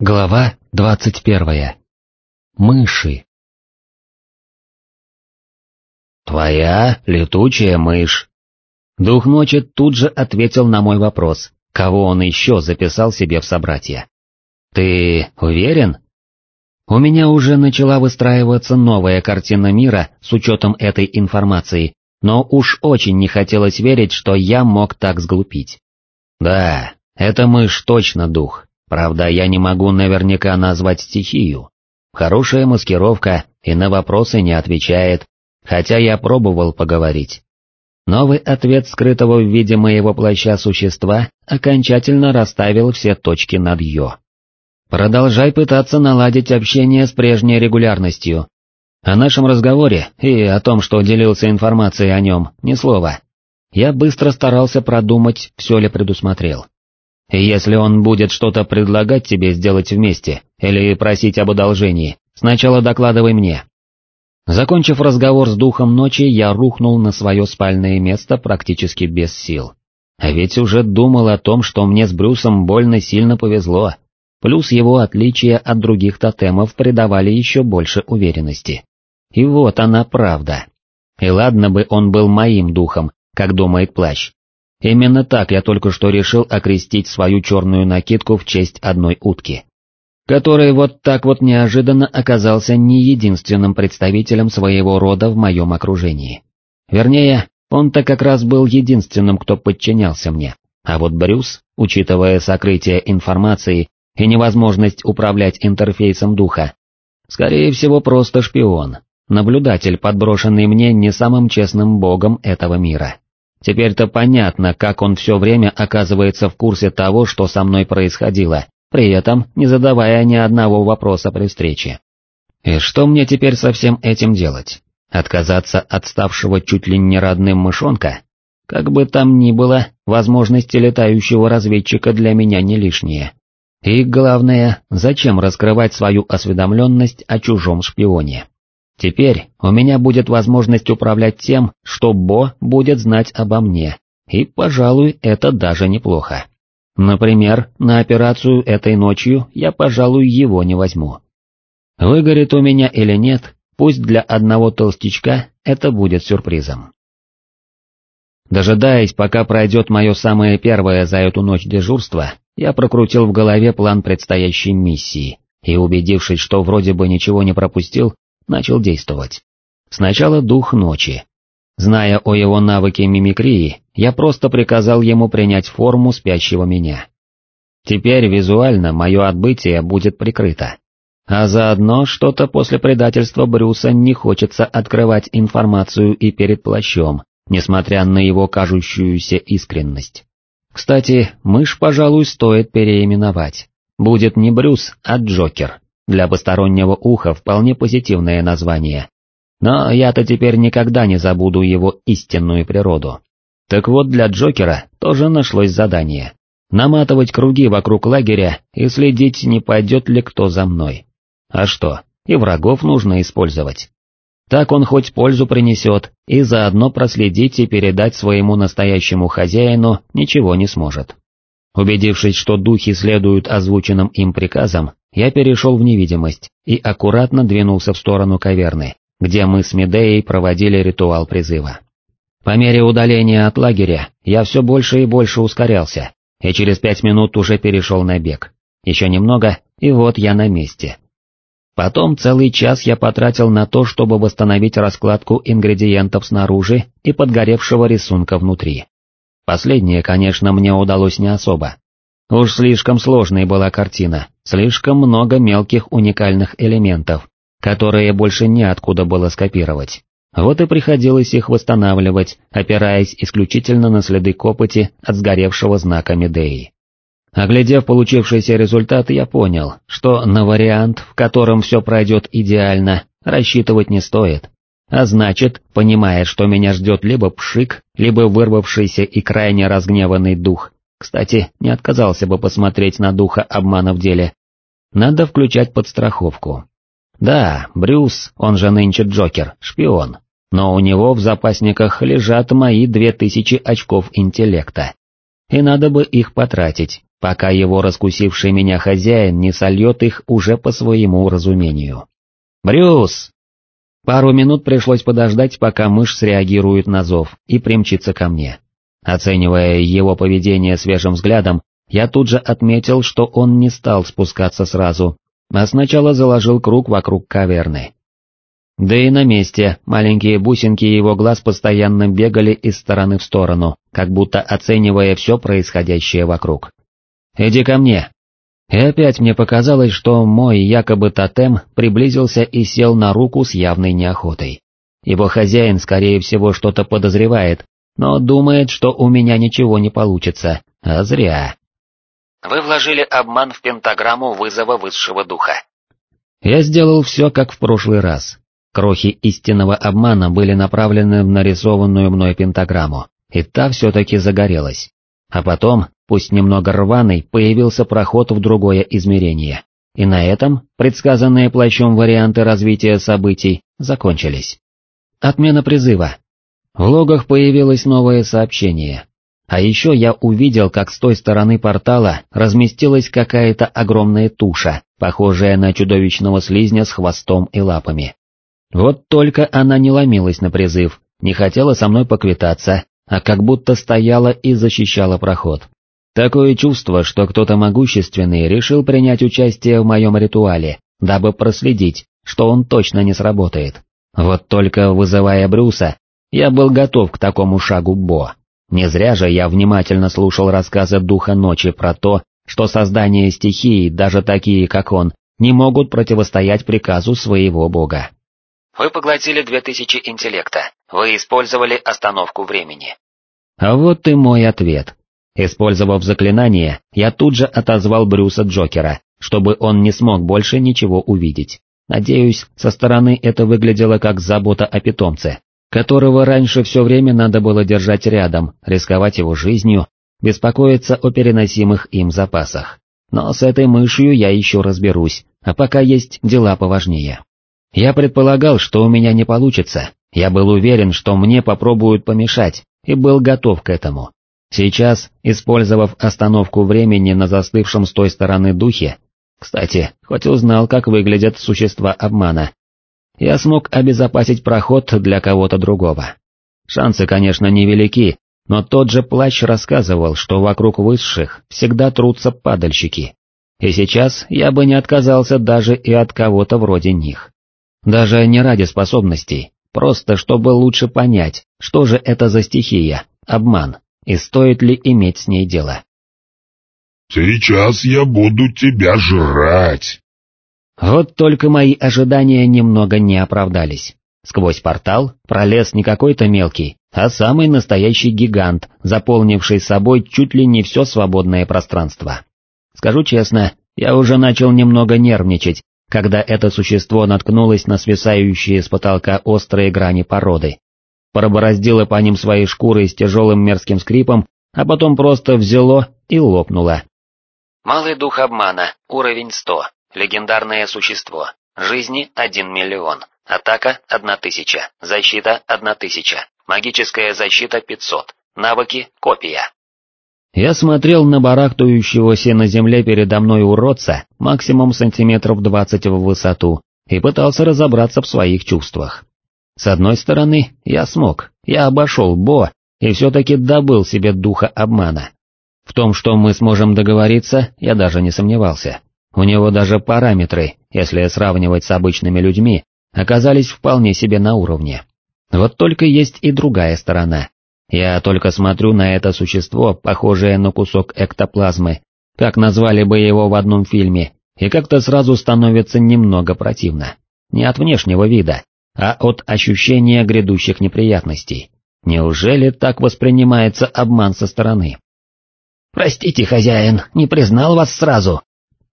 Глава двадцать первая. Мыши. «Твоя летучая мышь». Дух ночи тут же ответил на мой вопрос, кого он еще записал себе в собратья. «Ты уверен?» У меня уже начала выстраиваться новая картина мира с учетом этой информации, но уж очень не хотелось верить, что я мог так сглупить. «Да, эта мышь точно дух, Правда, я не могу наверняка назвать стихию. Хорошая маскировка и на вопросы не отвечает, хотя я пробовал поговорить. Новый ответ скрытого в виде моего плаща существа окончательно расставил все точки над «ё». Продолжай пытаться наладить общение с прежней регулярностью. О нашем разговоре и о том, что делился информацией о нем, ни слова. Я быстро старался продумать, все ли предусмотрел. Если он будет что-то предлагать тебе сделать вместе или просить об одолжении, сначала докладывай мне. Закончив разговор с духом ночи, я рухнул на свое спальное место практически без сил. А ведь уже думал о том, что мне с Брюсом больно сильно повезло, плюс его отличия от других тотемов придавали еще больше уверенности. И вот она правда. И ладно бы он был моим духом, как думает плащ, Именно так я только что решил окрестить свою черную накидку в честь одной утки, который вот так вот неожиданно оказался не единственным представителем своего рода в моем окружении. Вернее, он-то как раз был единственным, кто подчинялся мне, а вот Брюс, учитывая сокрытие информации и невозможность управлять интерфейсом духа, скорее всего просто шпион, наблюдатель, подброшенный мне не самым честным богом этого мира. Теперь-то понятно, как он все время оказывается в курсе того, что со мной происходило, при этом не задавая ни одного вопроса при встрече. И что мне теперь со всем этим делать? Отказаться от ставшего чуть ли не родным мышонка? Как бы там ни было, возможности летающего разведчика для меня не лишние. И главное, зачем раскрывать свою осведомленность о чужом шпионе? Теперь у меня будет возможность управлять тем, что Бо будет знать обо мне, и, пожалуй, это даже неплохо. Например, на операцию этой ночью я, пожалуй, его не возьму. Выгорит у меня или нет, пусть для одного толстячка это будет сюрпризом. Дожидаясь, пока пройдет мое самое первое за эту ночь дежурство, я прокрутил в голове план предстоящей миссии, и убедившись, что вроде бы ничего не пропустил, начал действовать. Сначала дух ночи. Зная о его навыке мимикрии, я просто приказал ему принять форму спящего меня. Теперь визуально мое отбытие будет прикрыто. А заодно что-то после предательства Брюса не хочется открывать информацию и перед плащом, несмотря на его кажущуюся искренность. Кстати, мышь, пожалуй, стоит переименовать. Будет не Брюс, а Джокер. Для постороннего уха вполне позитивное название. Но я-то теперь никогда не забуду его истинную природу. Так вот для Джокера тоже нашлось задание. Наматывать круги вокруг лагеря и следить, не пойдет ли кто за мной. А что, и врагов нужно использовать. Так он хоть пользу принесет, и заодно проследить и передать своему настоящему хозяину ничего не сможет. Убедившись, что духи следуют озвученным им приказам, я перешел в невидимость и аккуратно двинулся в сторону каверны, где мы с Медеей проводили ритуал призыва. По мере удаления от лагеря я все больше и больше ускорялся, и через пять минут уже перешел на бег. Еще немного, и вот я на месте. Потом целый час я потратил на то, чтобы восстановить раскладку ингредиентов снаружи и подгоревшего рисунка внутри. Последнее, конечно, мне удалось не особо, Уж слишком сложной была картина, слишком много мелких уникальных элементов, которые больше неоткуда было скопировать. Вот и приходилось их восстанавливать, опираясь исключительно на следы копоти от сгоревшего знака Медеи. Оглядев получившийся результат, я понял, что на вариант, в котором все пройдет идеально, рассчитывать не стоит. А значит, понимая, что меня ждет либо пшик, либо вырвавшийся и крайне разгневанный дух, кстати, не отказался бы посмотреть на духа обмана в деле. Надо включать подстраховку. Да, Брюс, он же нынче Джокер, шпион, но у него в запасниках лежат мои две тысячи очков интеллекта. И надо бы их потратить, пока его раскусивший меня хозяин не сольет их уже по своему разумению. «Брюс!» Пару минут пришлось подождать, пока мышь среагирует на зов и примчится ко мне. Оценивая его поведение свежим взглядом, я тут же отметил, что он не стал спускаться сразу, а сначала заложил круг вокруг каверны. Да и на месте маленькие бусинки его глаз постоянно бегали из стороны в сторону, как будто оценивая все происходящее вокруг. «Иди ко мне!» И опять мне показалось, что мой якобы тотем приблизился и сел на руку с явной неохотой. Его хозяин, скорее всего, что-то подозревает, но думает, что у меня ничего не получится, а зря. Вы вложили обман в пентаграмму вызова высшего духа. Я сделал все, как в прошлый раз. Крохи истинного обмана были направлены в нарисованную мной пентаграмму, и та все-таки загорелась. А потом, пусть немного рваный, появился проход в другое измерение. И на этом предсказанные плащом варианты развития событий закончились. Отмена призыва. В логах появилось новое сообщение. А еще я увидел, как с той стороны портала разместилась какая-то огромная туша, похожая на чудовищного слизня с хвостом и лапами. Вот только она не ломилась на призыв, не хотела со мной поквитаться, а как будто стояла и защищала проход. Такое чувство, что кто-то могущественный решил принять участие в моем ритуале, дабы проследить, что он точно не сработает. Вот только вызывая Брюса, я был готов к такому шагу Бо. Не зря же я внимательно слушал рассказы Духа Ночи про то, что создания стихии, даже такие как он, не могут противостоять приказу своего бога. Вы поглотили 2000 интеллекта, вы использовали остановку времени. А вот и мой ответ. Использовав заклинание, я тут же отозвал Брюса Джокера, чтобы он не смог больше ничего увидеть. Надеюсь, со стороны это выглядело как забота о питомце, которого раньше все время надо было держать рядом, рисковать его жизнью, беспокоиться о переносимых им запасах. Но с этой мышью я еще разберусь, а пока есть дела поважнее. Я предполагал, что у меня не получится, я был уверен, что мне попробуют помешать, и был готов к этому. Сейчас, использовав остановку времени на застывшем с той стороны духе, кстати, хоть узнал, как выглядят существа обмана, я смог обезопасить проход для кого-то другого. Шансы, конечно, невелики, но тот же плащ рассказывал, что вокруг высших всегда трутся падальщики. И сейчас я бы не отказался даже и от кого-то вроде них. Даже не ради способностей, просто чтобы лучше понять, что же это за стихия, обман, и стоит ли иметь с ней дело. «Сейчас я буду тебя жрать!» Вот только мои ожидания немного не оправдались. Сквозь портал пролез не какой-то мелкий, а самый настоящий гигант, заполнивший собой чуть ли не все свободное пространство. Скажу честно, я уже начал немного нервничать, когда это существо наткнулось на свисающие с потолка острые грани породы. Пробороздило по ним свои шкуры с тяжелым мерзким скрипом, а потом просто взяло и лопнуло. Малый дух обмана, уровень 100, легендарное существо, жизни 1 миллион, атака 1000, защита 1000, магическая защита 500, навыки копия. Я смотрел на барахтающегося на земле передо мной уродца максимум сантиметров двадцать в высоту и пытался разобраться в своих чувствах. С одной стороны, я смог, я обошел Бо и все-таки добыл себе духа обмана. В том, что мы сможем договориться, я даже не сомневался. У него даже параметры, если сравнивать с обычными людьми, оказались вполне себе на уровне. Вот только есть и другая сторона. Я только смотрю на это существо, похожее на кусок эктоплазмы, как назвали бы его в одном фильме, и как-то сразу становится немного противно. Не от внешнего вида, а от ощущения грядущих неприятностей. Неужели так воспринимается обман со стороны? «Простите, хозяин, не признал вас сразу».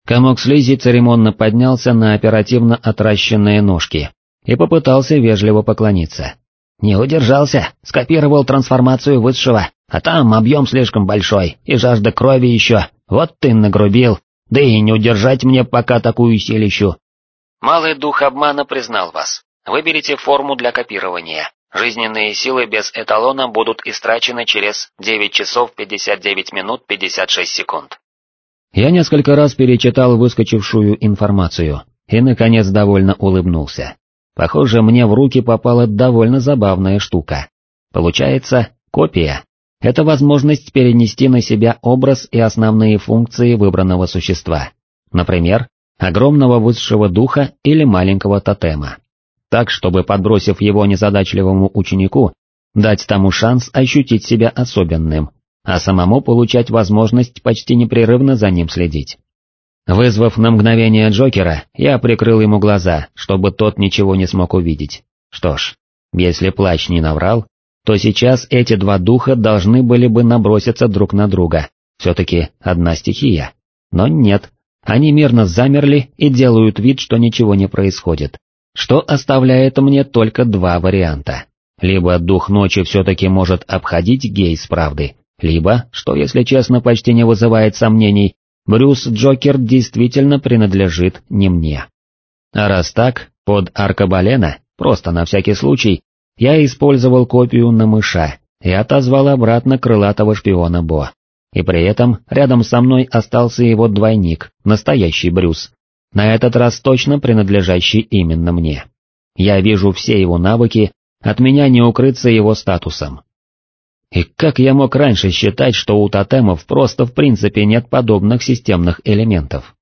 Комок слизи церемонно поднялся на оперативно отращенные ножки и попытался вежливо поклониться. Не удержался, скопировал трансформацию высшего, а там объем слишком большой, и жажда крови еще, вот ты нагрубил, да и не удержать мне пока такую силищу. Малый дух обмана признал вас. Выберите форму для копирования. Жизненные силы без эталона будут истрачены через 9 часов 59 минут 56 секунд. Я несколько раз перечитал выскочившую информацию и, наконец, довольно улыбнулся. Похоже, мне в руки попала довольно забавная штука. Получается, копия — это возможность перенести на себя образ и основные функции выбранного существа. Например, огромного высшего духа или маленького тотема. Так, чтобы, подбросив его незадачливому ученику, дать тому шанс ощутить себя особенным, а самому получать возможность почти непрерывно за ним следить. Вызвав на мгновение Джокера, я прикрыл ему глаза, чтобы тот ничего не смог увидеть. Что ж, если плач не наврал, то сейчас эти два духа должны были бы наброситься друг на друга, все-таки одна стихия. Но нет, они мирно замерли и делают вид, что ничего не происходит, что оставляет мне только два варианта. Либо дух ночи все-таки может обходить гейс правды, либо, что если честно почти не вызывает сомнений, Брюс Джокер действительно принадлежит не мне. А раз так, под Аркабалена, просто на всякий случай, я использовал копию на мыша и отозвал обратно крылатого шпиона Бо. И при этом рядом со мной остался его двойник, настоящий Брюс, на этот раз точно принадлежащий именно мне. Я вижу все его навыки, от меня не укрыться его статусом, и как я мог раньше считать, что у тотемов просто в принципе нет подобных системных элементов?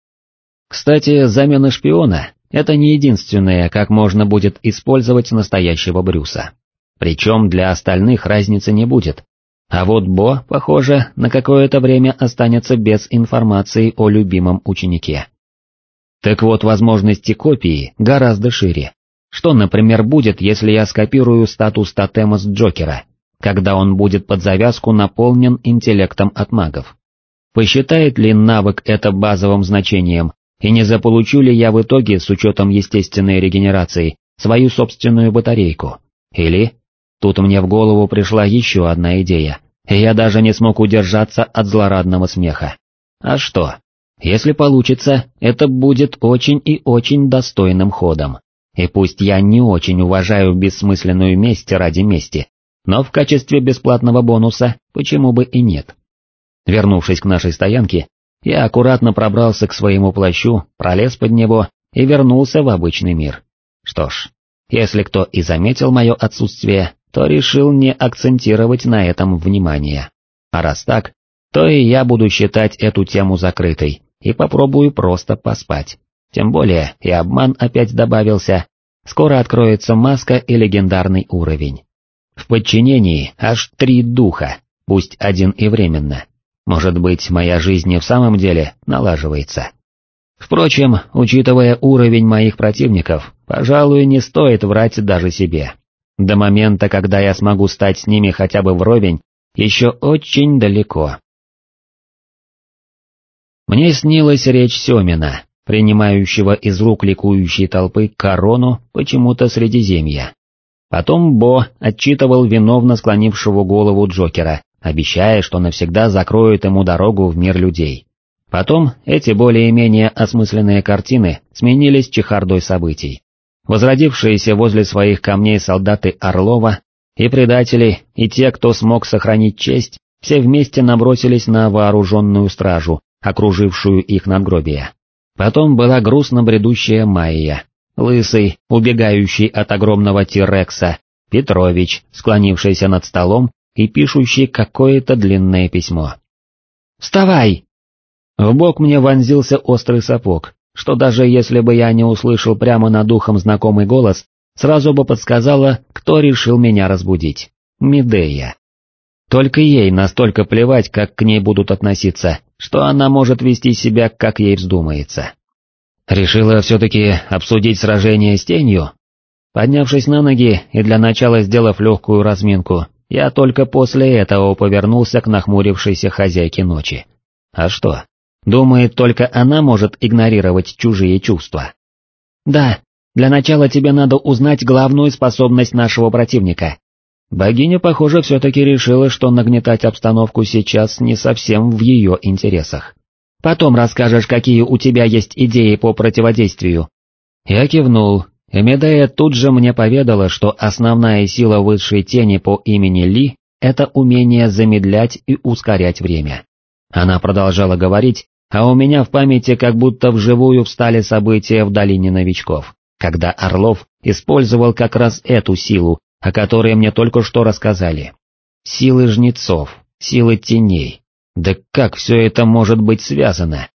Кстати, замена шпиона — это не единственное, как можно будет использовать настоящего Брюса. Причем для остальных разницы не будет. А вот Бо, похоже, на какое-то время останется без информации о любимом ученике. Так вот, возможности копии гораздо шире. Что, например, будет, если я скопирую статус тотема с Джокера, когда он будет под завязку наполнен интеллектом от магов. Посчитает ли навык это базовым значением, и не заполучу ли я в итоге, с учетом естественной регенерации, свою собственную батарейку? Или... Тут мне в голову пришла еще одна идея, и я даже не смог удержаться от злорадного смеха. А что? Если получится, это будет очень и очень достойным ходом. И пусть я не очень уважаю бессмысленную месть ради мести, но в качестве бесплатного бонуса почему бы и нет. Вернувшись к нашей стоянке, я аккуратно пробрался к своему плащу, пролез под него и вернулся в обычный мир. Что ж, если кто и заметил мое отсутствие, то решил не акцентировать на этом внимание. А раз так, то и я буду считать эту тему закрытой и попробую просто поспать. Тем более и обман опять добавился, скоро откроется маска и легендарный уровень. В подчинении аж три духа, пусть один и временно. Может быть, моя жизнь и в самом деле налаживается. Впрочем, учитывая уровень моих противников, пожалуй, не стоит врать даже себе. До момента, когда я смогу стать с ними хотя бы вровень, еще очень далеко. Мне снилась речь Семина, принимающего из рук ликующей толпы корону почему-то Средиземья. Потом Бо отчитывал виновно склонившего голову Джокера, обещая, что навсегда закроет ему дорогу в мир людей. Потом эти более-менее осмысленные картины сменились чехардой событий. Возродившиеся возле своих камней солдаты Орлова и предатели, и те, кто смог сохранить честь, все вместе набросились на вооруженную стражу, окружившую их надгробие. Потом была грустно бредущая Майя, Лысый, убегающий от огромного Тирекса, Петрович, склонившийся над столом и пишущий какое-то длинное письмо. «Вставай!» В бок мне вонзился острый сапог, что даже если бы я не услышал прямо над ухом знакомый голос, сразу бы подсказала, кто решил меня разбудить. Медея. Только ей настолько плевать, как к ней будут относиться, что она может вести себя, как ей вздумается. Решила все-таки обсудить сражение с тенью? Поднявшись на ноги и для начала сделав легкую разминку, я только после этого повернулся к нахмурившейся хозяйке ночи. А что? Думает, только она может игнорировать чужие чувства. Да, для начала тебе надо узнать главную способность нашего противника. Богиня, похоже, все-таки решила, что нагнетать обстановку сейчас не совсем в ее интересах. Потом расскажешь, какие у тебя есть идеи по противодействию». Я кивнул, и Медея тут же мне поведала, что основная сила высшей тени по имени Ли — это умение замедлять и ускорять время. Она продолжала говорить, а у меня в памяти как будто вживую встали события в долине новичков, когда Орлов использовал как раз эту силу, о которой мне только что рассказали. Силы жнецов, силы теней. Да как все это может быть связано?